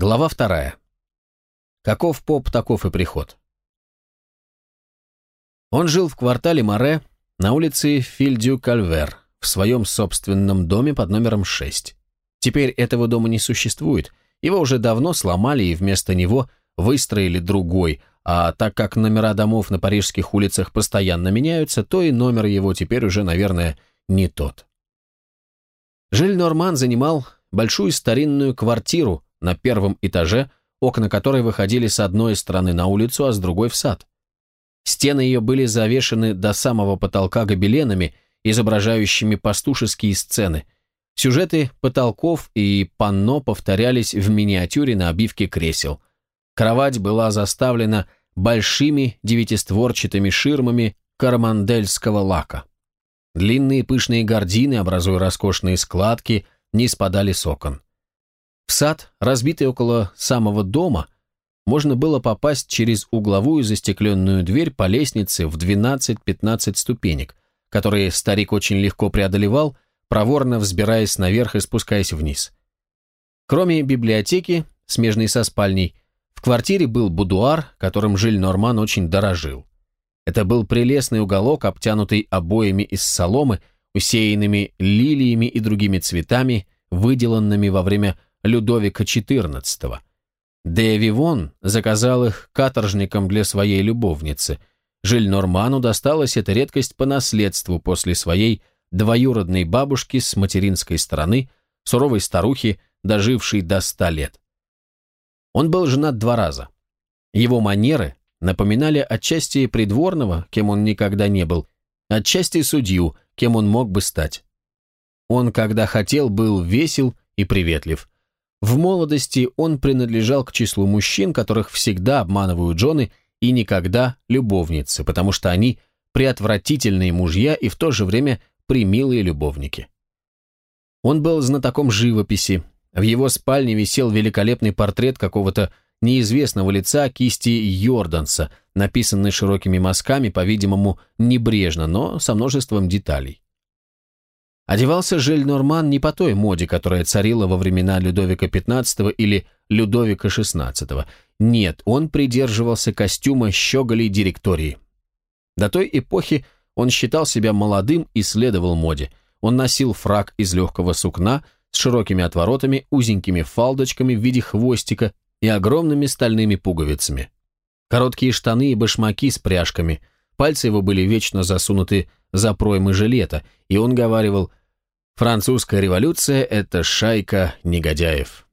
Глава вторая. Каков поп, таков и приход. Он жил в квартале Море на улице Фильдю-Кальвер в своем собственном доме под номером 6. Теперь этого дома не существует, его уже давно сломали и вместо него выстроили другой, а так как номера домов на парижских улицах постоянно меняются, то и номер его теперь уже, наверное, не тот. Жиль Норман занимал большую старинную квартиру на первом этаже, окна которой выходили с одной стороны на улицу, а с другой в сад. Стены ее были завешены до самого потолка гобеленами, изображающими пастушеские сцены. Сюжеты потолков и панно повторялись в миниатюре на обивке кресел. Кровать была заставлена большими девятистворчатыми ширмами кармандельского лака. Длинные пышные гардины, образуя роскошные складки, не спадали с окон. В сад, разбитый около самого дома, можно было попасть через угловую застекленную дверь по лестнице в 12-15 ступенек, которые старик очень легко преодолевал, проворно взбираясь наверх и спускаясь вниз. Кроме библиотеки, смежной со спальней, в квартире был будуар, которым Жиль Норман очень дорожил. Это был прелестный уголок, обтянутый обоями из соломы, усеянными лилиями и другими цветами, выделанными во время Людовика XIV. Де Вивон заказал их каторжникам для своей любовницы. Жиль Норману досталась эта редкость по наследству после своей двоюродной бабушки с материнской стороны, суровой старухи, дожившей до ста лет. Он был женат два раза. Его манеры напоминали отчасти придворного, кем он никогда не был, отчасти судью, кем он мог бы стать. Он, когда хотел, был весел и приветлив. В молодости он принадлежал к числу мужчин, которых всегда обманывают жены и никогда любовницы, потому что они приотвратительные мужья и в то же время примилые любовники. Он был знатоком живописи. В его спальне висел великолепный портрет какого-то неизвестного лица кисти Йорданса, написанный широкими мазками, по-видимому, небрежно, но со множеством деталей. Одевался Жиль Норман не по той моде, которая царила во времена Людовика XV или Людовика XVI. Нет, он придерживался костюма щеголей директории. До той эпохи он считал себя молодым и следовал моде. Он носил фраг из легкого сукна с широкими отворотами, узенькими фалдочками в виде хвостика и огромными стальными пуговицами. Короткие штаны и башмаки с пряжками. Пальцы его были вечно засунуты за проймы жилета, и он говаривал «Французская революция – это шайка негодяев».